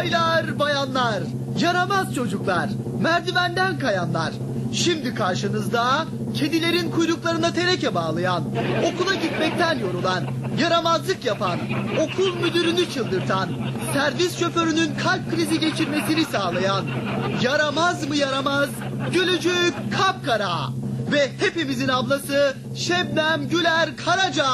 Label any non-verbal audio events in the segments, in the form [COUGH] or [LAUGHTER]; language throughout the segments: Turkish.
Baylar, bayanlar, yaramaz çocuklar, merdivenden kayanlar. Şimdi karşınızda kedilerin kuyruklarına teneke bağlayan, okula gitmekten yorulan, yaramazlık yapan, okul müdürünü çıldırtan, servis şoförünün kalp krizi geçirmesini sağlayan, yaramaz mı yaramaz, gülücük kapkara ve hepimizin ablası Şebnem Güler Karaca.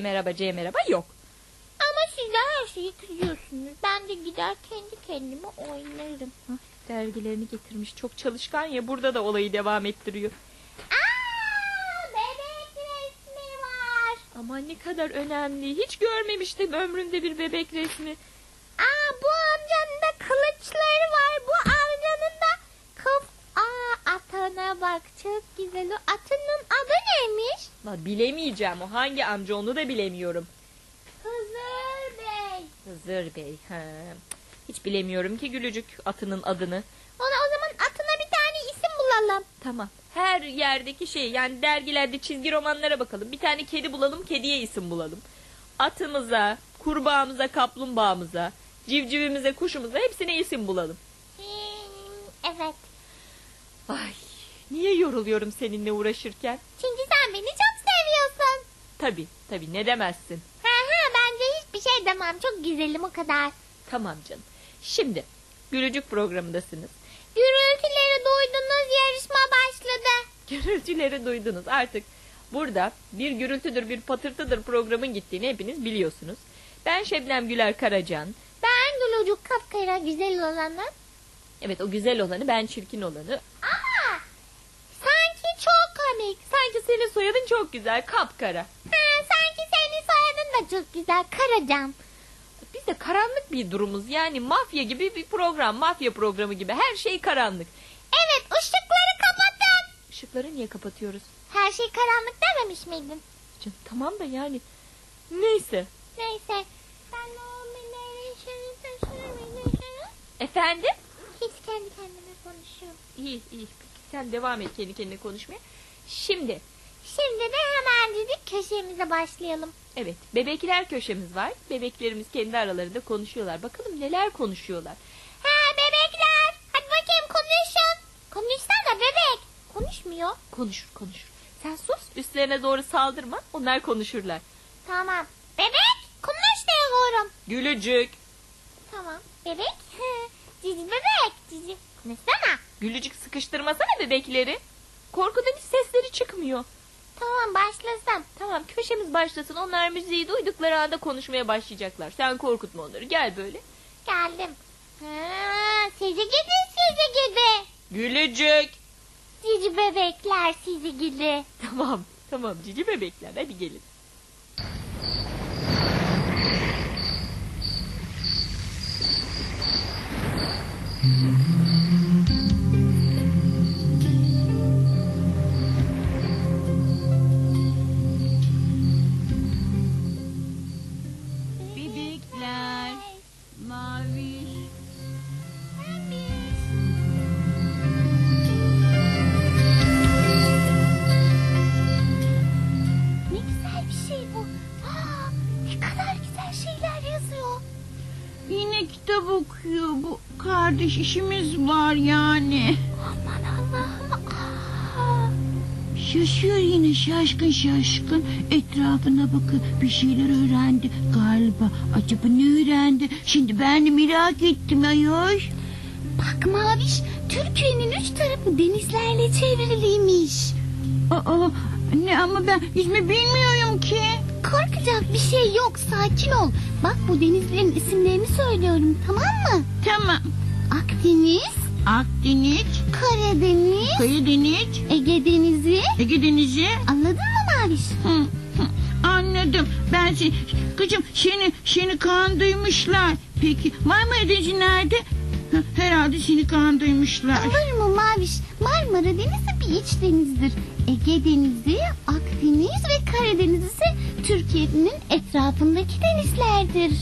Merhaba. C merhaba C merhaba yok. Ama siz de her şeyi kızıyorsunuz. Ben de gider kendi kendime oynarım. Hah, dergilerini getirmiş çok çalışkan ya burada da olayı devam ettiriyor. Aa, bebek resmi var. Ama ne kadar önemli hiç görmemiştim ömrümde bir bebek resmi. Aa, bu amcanın da kılıçları var. Bu amcanın da kaf... Aa, atana bak çok güzel. O atının adı neymiş? La bilemeyeceğim o hangi amca onu da bilemiyorum. Hızır Bey. Hızır Bey. Ha. Hiç bilemiyorum ki gülücük atının adını. Ona o zaman atına bir tane isim bulalım. Tamam. Her yerdeki şey yani dergilerde çizgi romanlara bakalım. Bir tane kedi bulalım kediye isim bulalım. Atımıza, kurbağamıza, kaplumbağamıza, civcivimize, kuşumuza hepsine isim bulalım. Evet. Ay niye yoruluyorum seninle uğraşırken? Çünkü sen beni çok seviyorsun. Tabi tabi ne demezsin. Ha ha bence hiçbir şey demem. Çok güzelim o kadar. Tamam canım. Şimdi gülücük programındasınız. Gürültüleri duydunuz yarışma başladı. [LAUGHS] Gürültüleri duydunuz artık. Burada bir gürültüdür bir patırtıdır programın gittiğini hepiniz biliyorsunuz. Ben Şebnem Güler Karacan. Ben Gülücük kapkara güzel olanı. Evet o güzel olanı ben çirkin olanı. Çok komik. Sanki senin soyadın çok güzel kapkara. Ha, sanki senin soyadın da çok güzel Karacan. Biz de karanlık bir durumuz yani mafya gibi bir program mafya programı gibi her şey karanlık. Evet ışıkları kapatın. Işıkları niye kapatıyoruz? Her şey karanlık dememiş miydin? Canım, tamam da yani neyse. Neyse. Ben Efendim? Hiç kendi kendime konuşuyorum. İyi iyi peki sen devam et kendi kendine konuşmaya. Şimdi Şimdi de hemen dedik köşemize başlayalım. evet bebekler köşemiz var. Bebeklerimiz kendi aralarında konuşuyorlar. Bakalım neler konuşuyorlar. Ha bebekler. Hadi bakayım konuşun. Konuşsana bebek. Konuşmuyor. Konuşur konuşur. Sen sus üstlerine doğru saldırma onlar konuşurlar. Tamam. Bebek konuş diyorum. Gülücük. Tamam. Bebek. [LAUGHS] Cici bebek. Cici. Konuşsana. Gülücük sıkıştırmasana bebekleri. Korkudan hiç sesleri çıkmıyor. Tamam başlasam. Tamam köşemiz başlasın. Onlar müziği duydukları anda konuşmaya başlayacaklar. Sen korkutma onları. Gel böyle. Geldim. Ha, sizi gidi sizi gidi. Gülücük. Cici bebekler sizi gidi. Tamam. Tamam cici bebekler. Hadi gelin. Kardeş işimiz var yani. Aman Allah'ım. Şaşıyor yine şaşkın şaşkın. Etrafına bakın bir şeyler öğrendi galiba. Acaba ne öğrendi? Şimdi ben de merak ettim ayol. Bak Maviş, Türkiye'nin üç tarafı denizlerle çevriliymiş. Aa, ne ama ben yüzme bilmiyorum ki. Korkacak bir şey yok, sakin ol. Bak bu denizlerin isimlerini söylüyorum, tamam mı? Tamam. Akdeniz, Akdeniz, Karadeniz, Karadeniz, Ege Denizi. Ege Denizi. Anladın mı Maviş? Hı, hı, anladım. Ben seni, kızım seni, seni kandırmışlar. Peki Marmara Denizi nerede? Hı, herhalde seni kandırmışlar. Olur mu Maviş? Marmara Denizi bir iç denizdir. Ege Denizi, Akdeniz ve Karadeniz ise Türkiye'nin etrafındaki denizlerdir.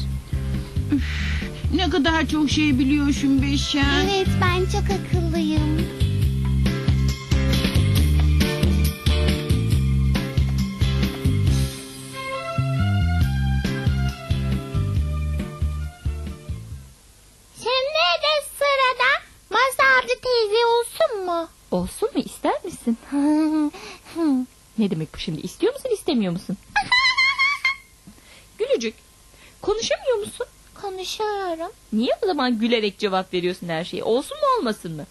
Ne kadar çok şey biliyorsun Beşen. Evet ben çok akıllıyım. Şimdi de sırada Mazarcı teyze olsun mu? Olsun mu ister misin? [LAUGHS] Ne demek bu şimdi? İstiyor musun istemiyor musun? [LAUGHS] Gülücük konuşamıyor musun? Konuşuyorum. Niye o zaman gülerek cevap veriyorsun her şeye? Olsun mu olmasın mı?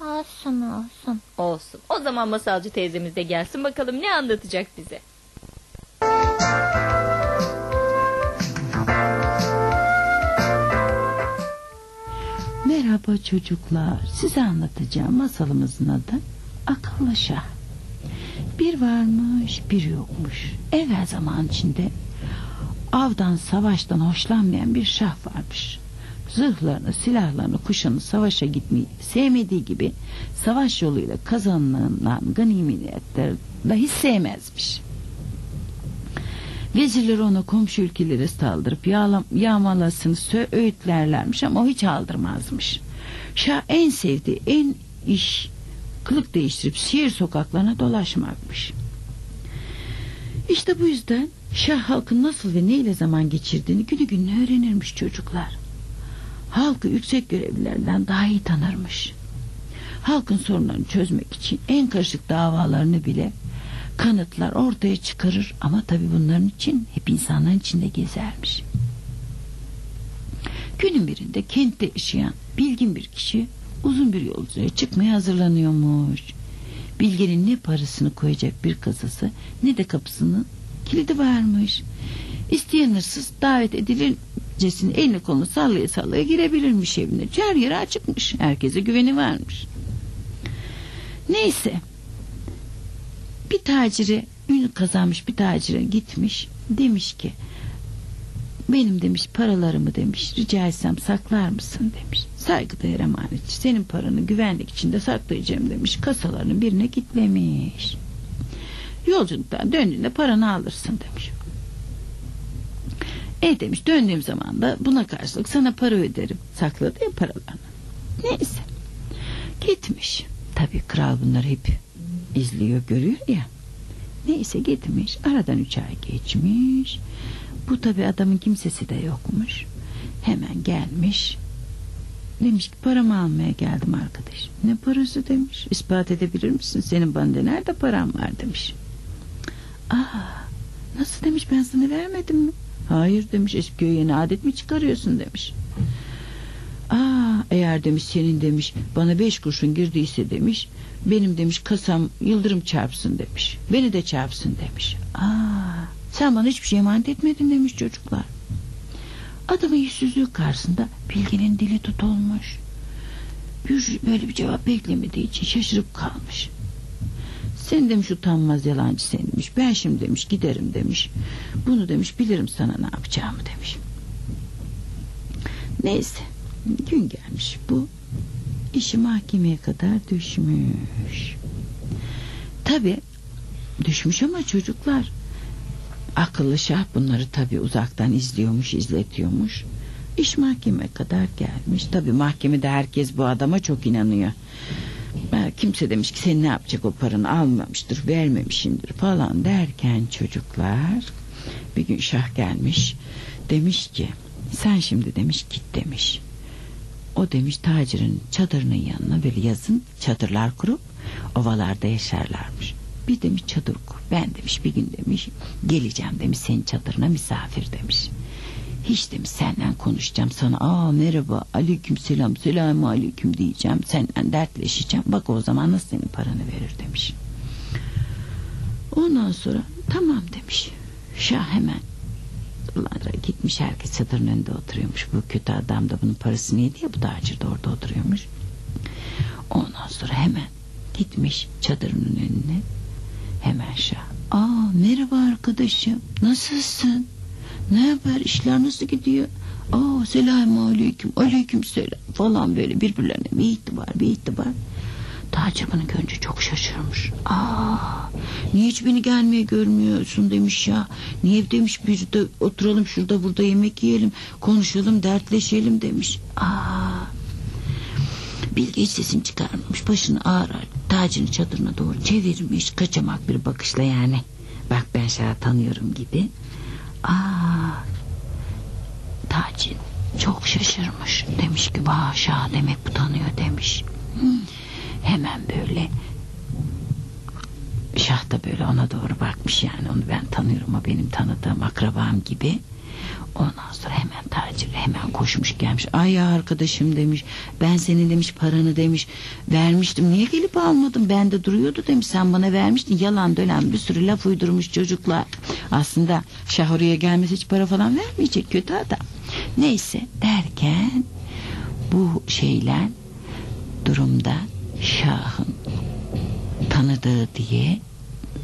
Olsun olsun. Olsun. O zaman masalcı teyzemiz de gelsin bakalım ne anlatacak bize. Merhaba çocuklar. Size anlatacağım masalımızın adı Akıllı Şah. Bir varmış, bir yokmuş. Evvel zaman içinde avdan, savaştan hoşlanmayan bir şah varmış. Zırhlarını, silahlarını, kuşanı savaşa gitmeyi sevmediği gibi savaş yoluyla kazanılan ganimetleri dahi sevmezmiş. Vezirler ona komşu ülkelere saldırıp yağlam, yağmalasını öğütlerlermiş ama o hiç aldırmazmış. Şah en sevdiği en iş kılık değiştirip şehir sokaklarına dolaşmakmış. İşte bu yüzden Şah halkın nasıl ve neyle zaman geçirdiğini günü gününe öğrenirmiş çocuklar. Halkı yüksek görevlilerden daha iyi tanırmış. Halkın sorunlarını çözmek için en karışık davalarını bile kanıtlar ortaya çıkarır ama tabi bunların için hep insanların içinde gezermiş. Günün birinde kentte yaşayan bilgin bir kişi uzun bir yolculuğa çıkmaya hazırlanıyormuş. Bilgenin ne parasını koyacak bir kasası ne de kapısının kilidi varmış. İsteyen hırsız davet edilircesine elini kolunu sallaya sallaya girebilirmiş evine. Her yeri açıkmış. Herkese güveni varmış. Neyse bir tacire ün kazanmış bir tacire gitmiş demiş ki benim demiş paralarımı demiş rica etsem saklar mısın demiş saygıdeğer emanetçi senin paranı güvenlik içinde saklayacağım demiş kasalarının birine kitlemiş yolculuktan döndüğünde paranı alırsın demiş. E demiş döndüğüm zaman da buna karşılık sana para öderim sakladı ya paralarını. Neyse. Gitmiş. Tabi kral bunları hep izliyor görüyor ya. Neyse gitmiş aradan üç ay geçmiş. Bu tabi adamın kimsesi de yokmuş. Hemen gelmiş. Demiş ki paramı almaya geldim arkadaş. Ne parası? demiş. İspat edebilir misin? Senin bende nerede param var? demiş aa nasıl demiş ben sana vermedim mi? Hayır demiş eski yeni adet mi çıkarıyorsun demiş. Aa, eğer demiş senin demiş bana beş kurşun girdiyse demiş benim demiş kasam yıldırım çarpsın demiş beni de çarpsın demiş. Aa, sen bana hiçbir şey emanet etmedin demiş çocuklar. Adamın yüzsüzlüğü karşısında bilginin dili tutulmuş. Bir, böyle bir cevap beklemediği için şaşırıp kalmış sen demiş utanmaz yalancı sen demiş ben şimdi demiş giderim demiş bunu demiş bilirim sana ne yapacağımı demiş neyse gün gelmiş bu işi mahkemeye kadar düşmüş. Tabi düşmüş ama çocuklar akıllı şah bunları tabi uzaktan izliyormuş izletiyormuş. İş mahkeme kadar gelmiş. Tabi mahkemede herkes bu adama çok inanıyor. Kimse demiş ki sen ne yapacak o paranı almamıştır vermemişindir falan derken çocuklar bir gün şah gelmiş demiş ki sen şimdi demiş git demiş o demiş tacirin çadırının yanına böyle yazın çadırlar kurup ovalarda yaşarlarmış. Bir demiş çadır kur. Ben demiş bir gün demiş geleceğim demiş senin çadırına misafir demiş. Hiç demiş senden konuşacağım sana aa merhaba aleyküm selam selamu aleyküm diyeceğim senden dertleşeceğim bak o zaman nasıl senin paranı verir demiş. Ondan sonra tamam demiş. Şah hemen Ulan gitmiş herkes çadırın önünde oturuyormuş. Bu kötü adam da bunun parasını yedi ya bu tacir de orada oturuyormuş. Ondan sonra hemen gitmiş çadırının önüne. Hemen şah. Aa merhaba arkadaşım. Nasılsın? Ne haber? İşler nasıl gidiyor? Aa selamun aleyküm. Aleyküm selam falan böyle birbirlerine bir itibar bir itibar. Tacir bunu görünce çok şaşırmış. Aa, niye hiç beni gelmeye görmüyorsun demiş ya. Niye demiş biz de oturalım şurada burada yemek yiyelim, konuşalım, dertleşelim demiş. Aa, Bilge hiç sesini çıkarmamış. Başını ağır tacını çadırına doğru çevirmiş. Kaçamak bir bakışla yani. Bak ben şahı tanıyorum gibi. Aa, Taci çok şaşırmış. Demiş ki şah demek bu tanıyor demiş. Hemen böyle Şah da böyle ona doğru bakmış yani onu ben tanıyorum o benim tanıdığım akrabam gibi. Ondan sonra hemen tacir hemen koşmuş gelmiş. Ay ya arkadaşım demiş. Ben senin demiş paranı demiş. Vermiştim. Niye gelip almadın? Ben de duruyordu demiş. Sen bana vermiştin. Yalan dönem bir sürü laf uydurmuş çocuklar. Aslında şah oraya gelmesi hiç para falan vermeyecek. Kötü adam. Neyse derken bu şeyler durumda şahın tanıdığı diye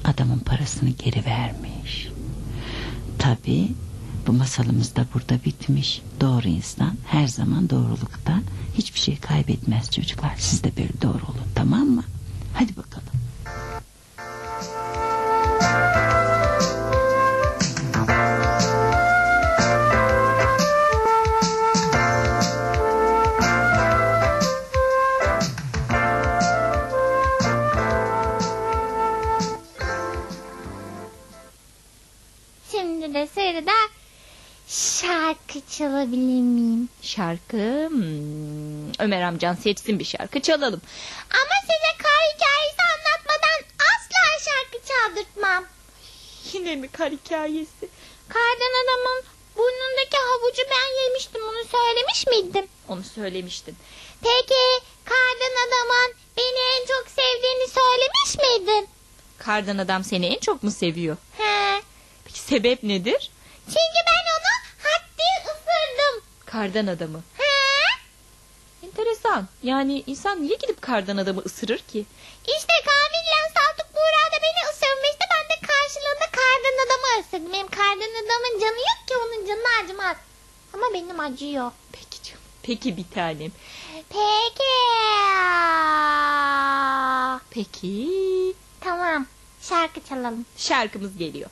adamın parasını geri vermiş. Tabi bu masalımız da burada bitmiş. Doğru insan her zaman doğrulukta hiçbir şey kaybetmez çocuklar. Siz de böyle doğru olun tamam mı? Hadi bakalım. Çalabilir miyim? Şarkı hmm, Ömer amcan seçsin bir şarkı çalalım. Ama size kar hikayesi anlatmadan asla şarkı çaldırtmam. Yine mi kar hikayesi? Kardan adamın burnundaki havucu ben yemiştim onu söylemiş miydim? Onu söylemiştin. Peki kardan adamın beni en çok sevdiğini söylemiş miydin? Kardan adam seni en çok mu seviyor? He. Peki sebep nedir? Çünkü ben onu. Kardan adamı. He. Enteresan. Yani insan niye gidip kardan adamı ısırır ki? İşte Kamil'le Saltuk Buğra da beni ısırmıştı. Ben de karşılığında kardan adamı ısırdım. Benim kardan adamın canı yok ki onun canı acımaz. Ama benim acıyor. Peki canım. Peki bir tanem. Peki. Peki. Tamam. Şarkı çalalım. Şarkımız geliyor.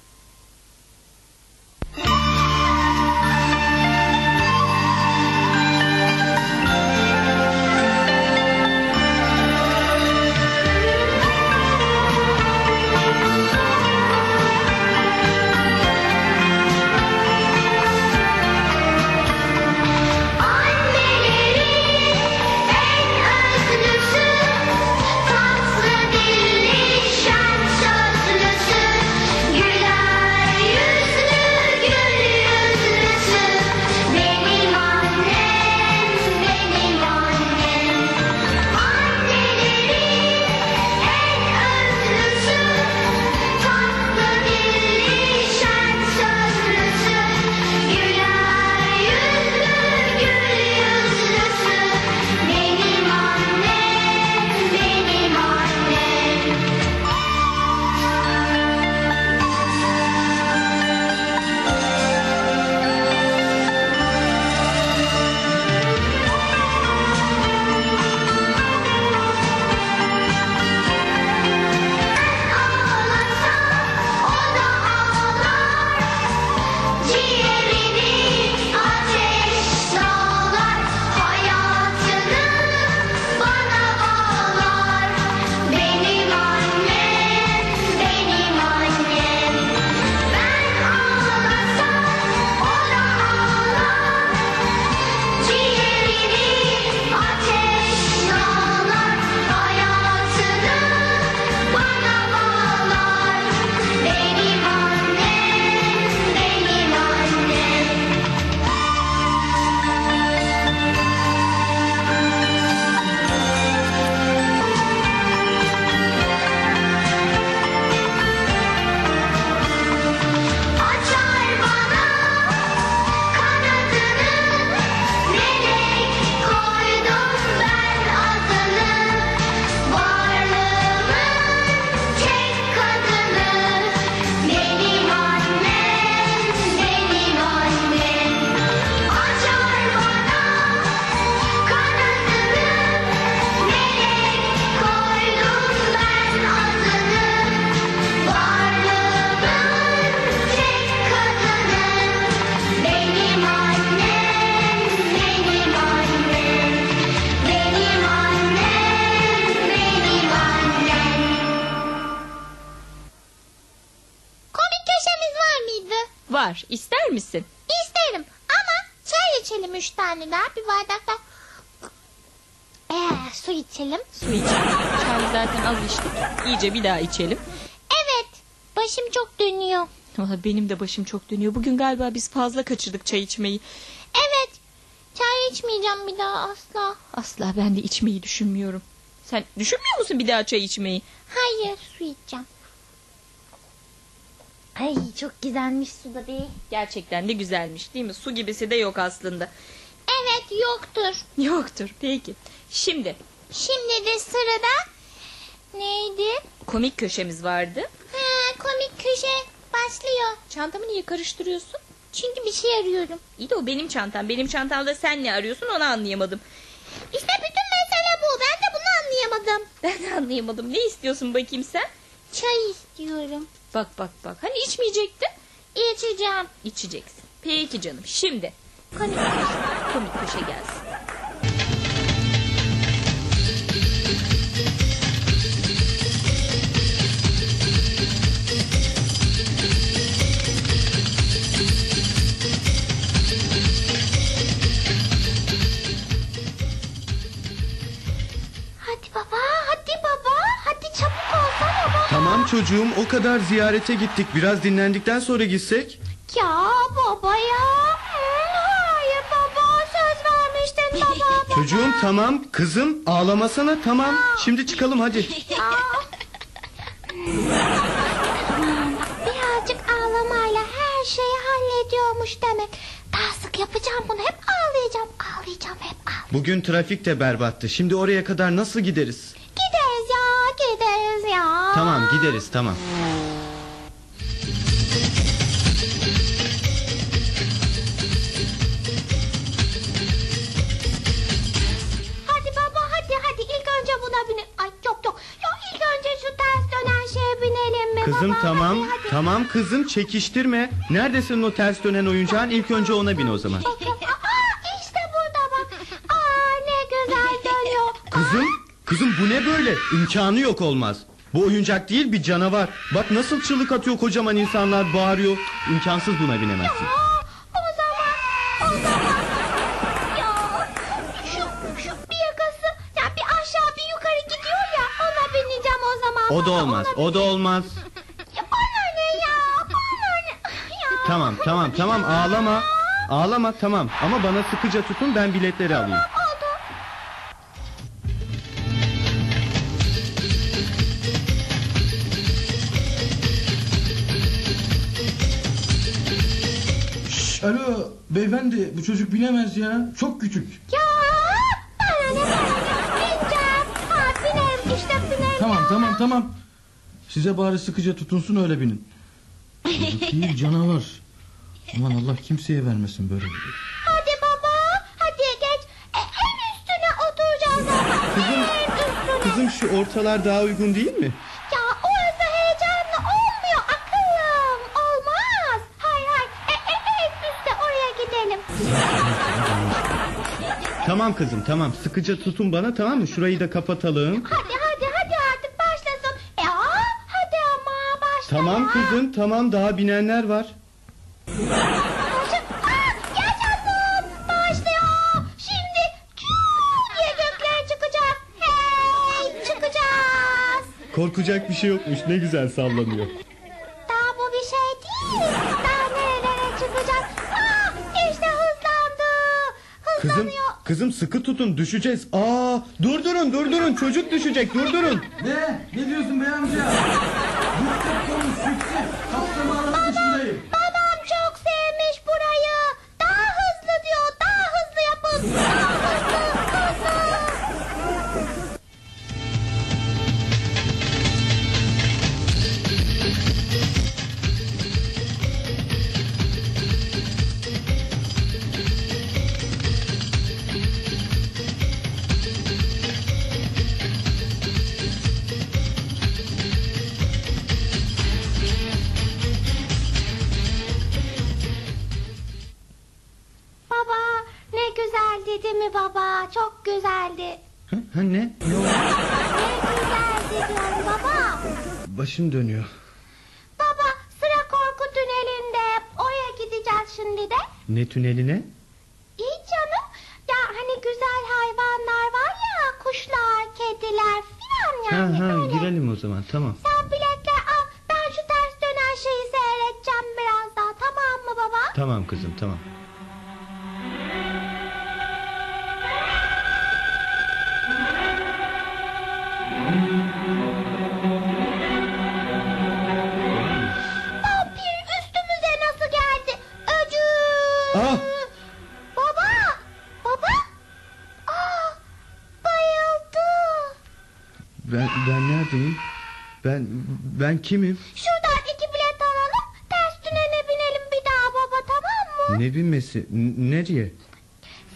Var. İster misin? İsterim ama çay içelim üç tane daha bir bardak da. Ee, su içelim. Su içelim. Çay zaten az içtik. İyice bir daha içelim. Evet. Başım çok dönüyor. Valla benim de başım çok dönüyor. Bugün galiba biz fazla kaçırdık çay içmeyi. Evet. Çay içmeyeceğim bir daha asla. Asla ben de içmeyi düşünmüyorum. Sen düşünmüyor musun bir daha çay içmeyi? Hayır su içeceğim. Ay çok güzelmiş su da be. Gerçekten de güzelmiş değil mi? Su gibisi de yok aslında. Evet yoktur. Yoktur. Peki. Şimdi Şimdi de sırada neydi? komik köşemiz vardı. Ha, komik köşe başlıyor. Çantamı niye karıştırıyorsun? Çünkü bir şey arıyorum. İyi de o benim çantam. Benim çantamda sen ne arıyorsun onu anlayamadım. İşte bütün mesele bu. Ben de bunu anlayamadım. Ben de anlayamadım. Ne istiyorsun bakayım sen? Çay istiyorum. Bak bak bak. Hani içmeyecektin? İçeceğim. İçeceksin. Peki canım. Şimdi Komik komik köşe gelsin. Çocuğum o kadar ziyarete gittik. Biraz dinlendikten sonra gitsek. Ya baba ya. Hayır baba söz vermiştin baba. [LAUGHS] baba. Çocuğum tamam kızım ağlamasana tamam. Şimdi çıkalım hadi. Birazcık ağlamayla her şeyi hallediyormuş demek. Daha sık yapacağım bunu. Hep ağlayacağım. Ağlayacağım hep ağlayacağım. Bugün trafik de berbattı. Şimdi oraya kadar nasıl gideriz? Ya. Tamam gideriz tamam. Hadi baba hadi hadi ilk önce buna bine. Ay yok yok. Yok ilk önce şu ters dönen şeye binelim mi Kızım baba? tamam Hadi, hadi. tamam kızım çekiştirme. Neredesin o ters dönen oyuncağın? İlk önce ona bin o zaman. Aa, işte burada bak. Aa ne güzel dönüyor. Kızım kızım bu ne böyle? İmkanı yok olmaz. Bu oyuncak değil bir canavar. Bak nasıl çığlık atıyor kocaman insanlar bağırıyor. İmkansız buna binemezsin. Aa, o zaman o zaman. Ya şu şu bir yakası ya bir aşağı bir yukarı gidiyor ya ona bineceğim o zaman. O da olmaz o da olmaz. Ya bana ne ya? Bana ne? Ya. Tamam tamam tamam ağlama. Ağlama tamam ama bana sıkıca tutun ben biletleri alayım. Alo beyefendi bu çocuk bilemez ya. Çok küçük. Ya bana ne? Bineceğim. Ha binerim işte binerim. Tamam tamam tamam. Size bari sıkıca tutunsun öyle binin. Çocuk değil [LAUGHS] canavar. Aman Allah kimseye vermesin böyle bir şey. Hadi baba. Hadi geç. E, en üstüne oturacağız ama. Kızım, En üstüne. Kızım şu ortalar daha uygun değil mi? Ya Tamam kızım tamam sıkıca tutun bana tamam mı? Şurayı da kapatalım. Hadi hadi hadi artık başlasın. E, aa, hadi ama başla. Tamam ya. kızım tamam daha binenler var. Korkacak bir şey yokmuş ne güzel sallanıyor. Daha bu bir şey değil. Daha nerelere çıkacağız. Aa, işte hızlandı. Hızlanıyor. kızım sıkı tutun düşeceğiz. Aa durdurun durdurun çocuk düşecek durdurun. Ne? Ne diyorsun bey amca? Yüksek konuş yüksek. Kapsama Ha, ha, ne? Baba. Başım dönüyor. Baba sıra korku tünelinde. Oraya şimdi de? Ne tüneline? İyi canım. Ya hani güzel hayvanlar var ya kuşlar, kediler filan Ha yani ha öyle. girelim o zaman tamam. Sen biletler al. Ben şu ters dönen şeyi seyredeceğim biraz daha. Tamam mı baba? Tamam kızım tamam. Ben ben neredeyim? Ben ben kimim? Şuradan iki bilet alalım. Ters dönene binelim bir daha baba tamam mı? Ne binmesi? N- nereye?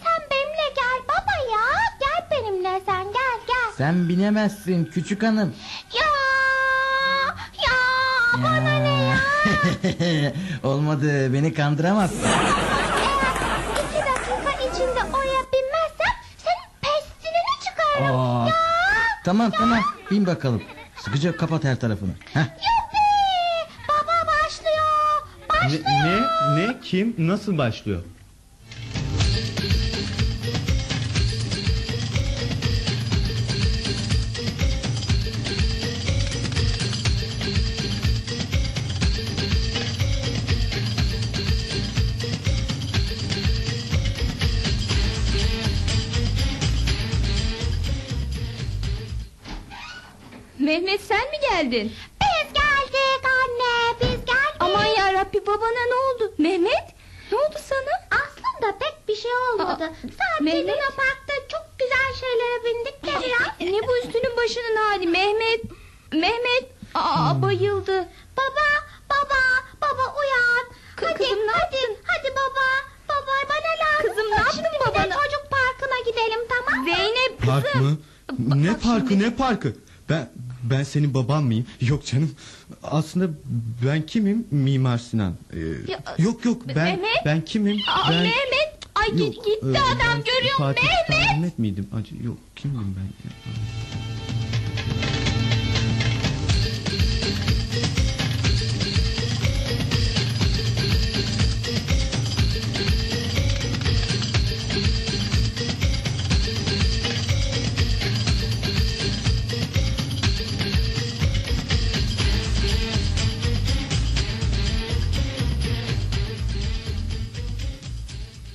Sen benimle gel baba ya. Gel benimle sen gel gel. Sen binemezsin küçük hanım. Ya. Ya. Bana ne ya? [LAUGHS] Olmadı beni kandıramazsın. Tamam tamam bin bakalım. Sıkıca kapat her tarafını. Heh. Yuppi. Baba başlıyor. Ne Başlıyor. ne ne kim nasıl başlıyor? Geldin? Biz geldik anne. Biz geldik. Aman ya Rabbi babana ne oldu? Mehmet ne oldu sana? Aslında pek bir şey olmadı. Aa, Sadece Mehmet? Luna Park'ta çok güzel şeylere bindik de biraz. Ne bu üstünün başının hali Mehmet? Mehmet aa bayıldı. Baba, baba, baba uyan. Kı- hadi, kızım ne hadi, hadi baba. Baba bana lazım. Kızım, ne yaptın babana? çocuk parkına gidelim tamam mı? Zeynep Park kızım. mı? Bak- Ne bak parkı şimdi. ne parkı? Ben ben senin baban mıyım? Yok canım. Aslında ben kimim? Mimar Sinan. Ee, Ya, yok yok ben Mehmet? ben kimim? Aa, ben Mehmet ay Yok, git, gitti e, adam görüyor musun Fatih Mehmet? Mehmet miydim? Acı yok kimdim ben? ya?